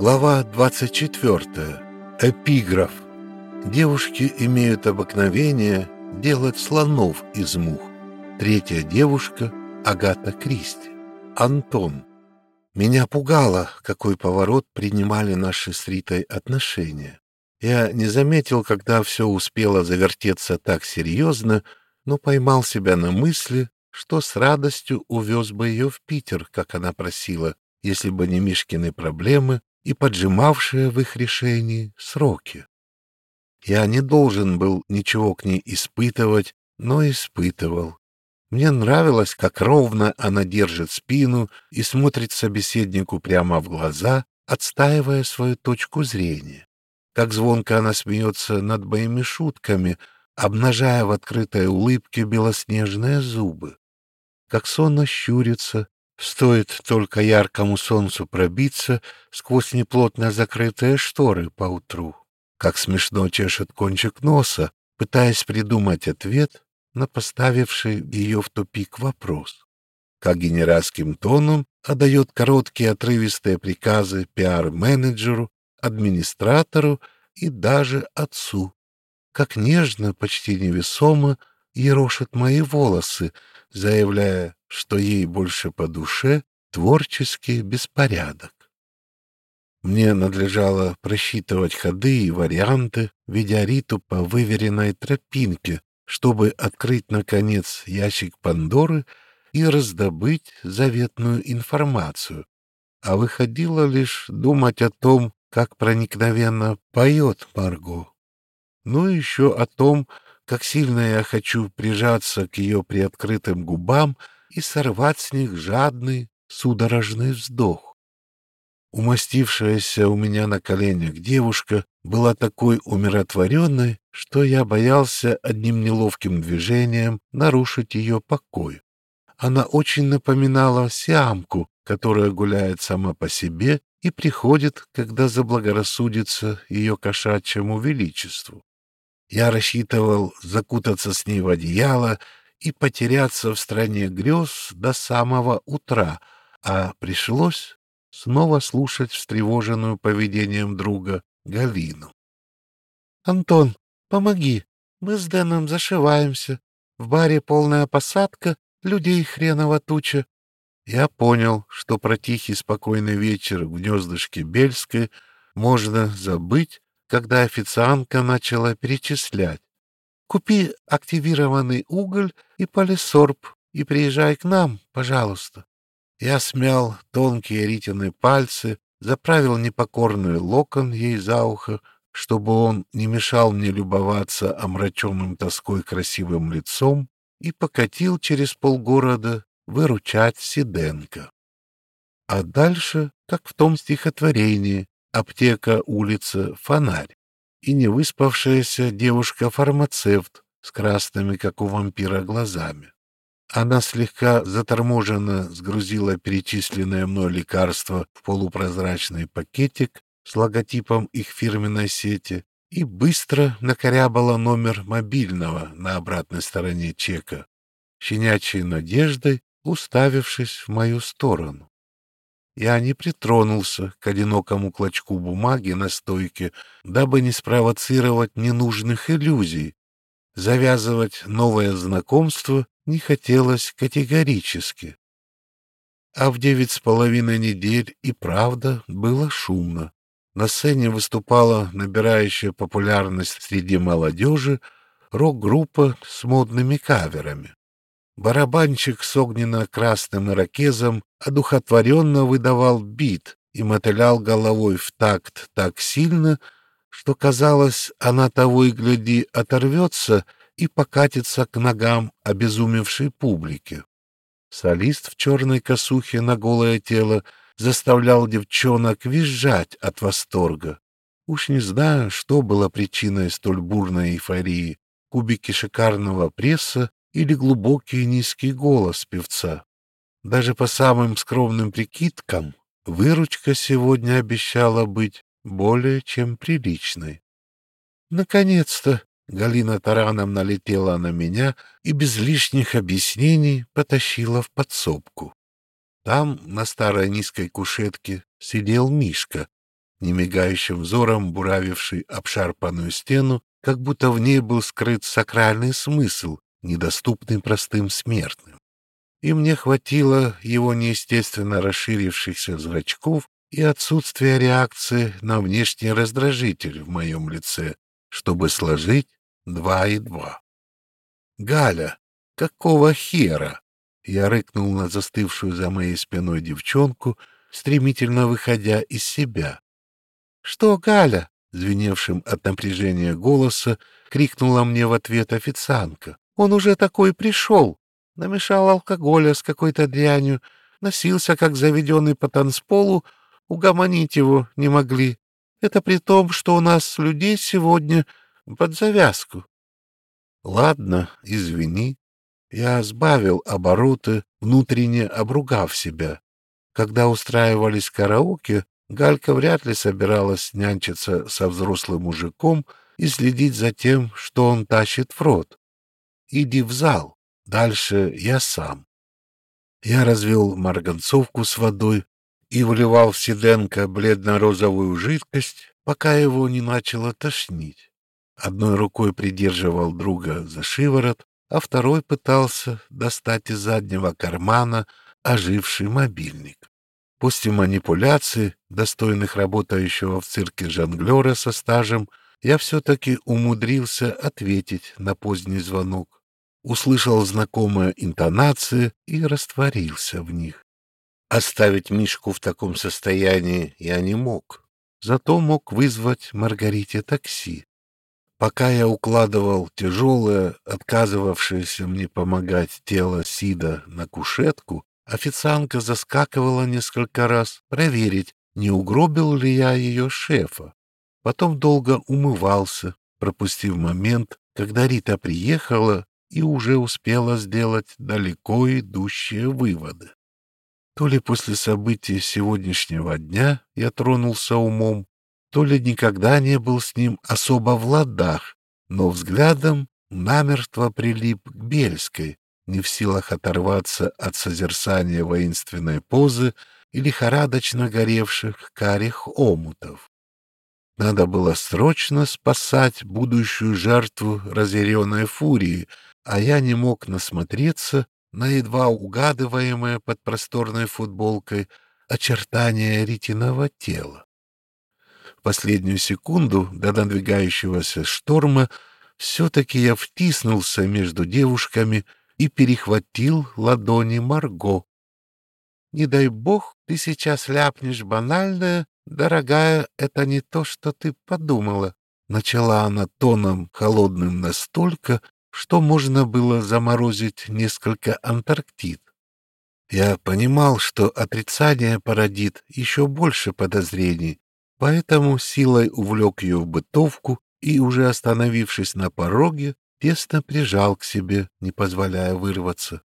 Глава 24. Эпиграф. Девушки имеют обыкновение делать слонов из мух. Третья девушка — Агата Кристи. Антон. Меня пугало, какой поворот принимали наши с Ритой отношения. Я не заметил, когда все успело завертеться так серьезно, но поймал себя на мысли, что с радостью увез бы ее в Питер, как она просила, если бы не Мишкины проблемы и поджимавшие в их решении сроки. Я не должен был ничего к ней испытывать, но испытывал. Мне нравилось, как ровно она держит спину и смотрит собеседнику прямо в глаза, отстаивая свою точку зрения. Как звонко она смеется над моими шутками, обнажая в открытой улыбке белоснежные зубы. Как сонно щурится, Стоит только яркому солнцу пробиться сквозь неплотно закрытые шторы поутру. Как смешно чешет кончик носа, пытаясь придумать ответ на поставивший ее в тупик вопрос. Как генеральским тоном отдает короткие отрывистые приказы пиар-менеджеру, администратору и даже отцу. Как нежно, почти невесомо ерошит мои волосы, заявляя что ей больше по душе творческий беспорядок. Мне надлежало просчитывать ходы и варианты, ведя Риту по выверенной тропинке, чтобы открыть, наконец, ящик Пандоры и раздобыть заветную информацию. А выходило лишь думать о том, как проникновенно поет Марго. Ну и еще о том, как сильно я хочу прижаться к ее приоткрытым губам и сорвать с них жадный, судорожный вздох. Умастившаяся у меня на коленях девушка была такой умиротворенной, что я боялся одним неловким движением нарушить ее покой. Она очень напоминала сиамку, которая гуляет сама по себе и приходит, когда заблагорассудится ее кошачьему величеству. Я рассчитывал закутаться с ней в одеяло и потеряться в стране грез до самого утра, а пришлось снова слушать встревоженную поведением друга Галину. — Антон, помоги, мы с Дэном зашиваемся. В баре полная посадка, людей хреново туча. Я понял, что про тихий спокойный вечер в гнездышке Бельской можно забыть, когда официантка начала перечислять. Купи активированный уголь и полисорб и приезжай к нам, пожалуйста. Я смял тонкие Ритины пальцы, заправил непокорный локон ей за ухо, чтобы он не мешал мне любоваться омраченным тоской красивым лицом, и покатил через полгорода выручать Сиденко. А дальше, как в том стихотворении, аптека, улица, фонарь и невыспавшаяся девушка-фармацевт с красными, как у вампира, глазами. Она слегка заторможенно сгрузила перечисленное мной лекарство в полупрозрачный пакетик с логотипом их фирменной сети и быстро накорябала номер мобильного на обратной стороне чека, щенячьей надеждой уставившись в мою сторону. Я не притронулся к одинокому клочку бумаги на стойке, дабы не спровоцировать ненужных иллюзий. Завязывать новое знакомство не хотелось категорически. А в девять с половиной недель и правда было шумно. На сцене выступала набирающая популярность среди молодежи рок-группа с модными каверами. Барабанщик с огненно-красным ирокезом одухотворенно выдавал бит и мотылял головой в такт так сильно, что, казалось, она того и гляди оторвется и покатится к ногам обезумевшей публики. Солист в черной косухе на голое тело заставлял девчонок визжать от восторга. Уж не знаю, что было причиной столь бурной эйфории — кубики шикарного пресса или глубокий низкий голос певца. Даже по самым скромным прикидкам выручка сегодня обещала быть более чем приличной. Наконец-то Галина тараном налетела на меня и без лишних объяснений потащила в подсобку. Там, на старой низкой кушетке, сидел Мишка, немигающим взором буравивший обшарпанную стену, как будто в ней был скрыт сакральный смысл, недоступный простым смертным. И мне хватило его неестественно расширившихся зрачков и отсутствия реакции на внешний раздражитель в моем лице, чтобы сложить два и два. «Галя, какого хера?» Я рыкнул на застывшую за моей спиной девчонку, стремительно выходя из себя. «Что, Галя?» — звеневшим от напряжения голоса крикнула мне в ответ официантка. «Он уже такой пришел. Намешал алкоголя с какой-то дрянью, носился, как заведенный по танцполу, угомонить его не могли. Это при том, что у нас людей сегодня под завязку». «Ладно, извини». Я сбавил обороты, внутренне обругав себя. Когда устраивались караоке, Галька вряд ли собиралась нянчиться со взрослым мужиком и следить за тем, что он тащит в рот. Иди в зал, дальше я сам. Я развел марганцовку с водой и вливал в Сиденко бледно-розовую жидкость, пока его не начало тошнить. Одной рукой придерживал друга за шиворот, а второй пытался достать из заднего кармана оживший мобильник. После манипуляций, достойных работающего в цирке жонглера со стажем, я все-таки умудрился ответить на поздний звонок. Услышал знакомые интонации и растворился в них. Оставить Мишку в таком состоянии я не мог, зато мог вызвать Маргарите такси. Пока я укладывал тяжелое, отказывавшееся мне помогать тело Сида на кушетку, Официантка заскакивала несколько раз проверить, не угробил ли я ее шефа. Потом долго умывался, пропустив момент, когда Рита приехала и уже успела сделать далеко идущие выводы. То ли после событий сегодняшнего дня я тронулся умом, то ли никогда не был с ним особо в ладах, но взглядом намертво прилип к Бельской, не в силах оторваться от созерцания воинственной позы и лихорадочно горевших карих омутов. Надо было срочно спасать будущую жертву разъяренной фурии, а я не мог насмотреться на едва угадываемое под просторной футболкой очертания ретиного тела. В последнюю секунду до надвигающегося шторма все-таки я втиснулся между девушками — и перехватил ладони Марго. «Не дай бог, ты сейчас ляпнешь банальное, дорогая, это не то, что ты подумала», — начала она тоном холодным настолько, что можно было заморозить несколько Антарктид. Я понимал, что отрицание породит еще больше подозрений, поэтому силой увлек ее в бытовку и, уже остановившись на пороге, тесно прижал к себе, не позволяя вырваться.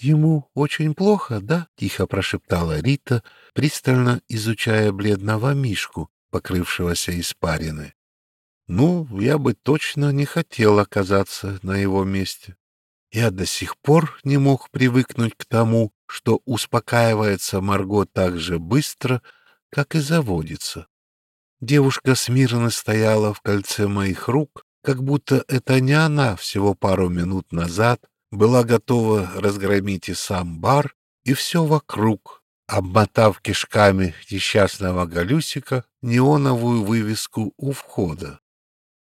«Ему очень плохо, да?» — тихо прошептала Рита, пристально изучая бледного Мишку, покрывшегося испариной. «Ну, я бы точно не хотел оказаться на его месте. Я до сих пор не мог привыкнуть к тому, что успокаивается Марго так же быстро, как и заводится. Девушка смирно стояла в кольце моих рук, как будто это не она всего пару минут назад была готова разгромить и сам бар, и все вокруг, обмотав кишками несчастного Галюсика неоновую вывеску у входа.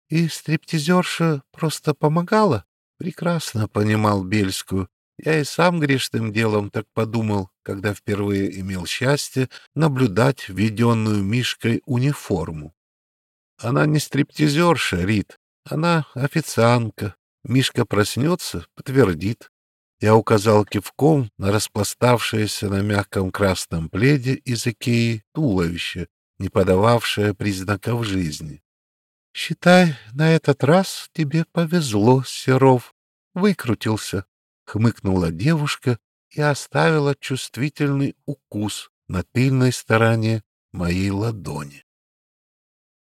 И стриптизерша просто помогала? Прекрасно понимал Бельскую. Я и сам грешным делом так подумал, когда впервые имел счастье наблюдать введенную Мишкой униформу. Она не стриптизерша, Рит, она официантка. Мишка проснется, подтвердит. Я указал кивком на распластавшееся на мягком красном пледе из Икеи туловище, не подававшее признаков жизни. — Считай, на этот раз тебе повезло, Серов. Выкрутился, — хмыкнула девушка и оставила чувствительный укус на тыльной стороне моей ладони.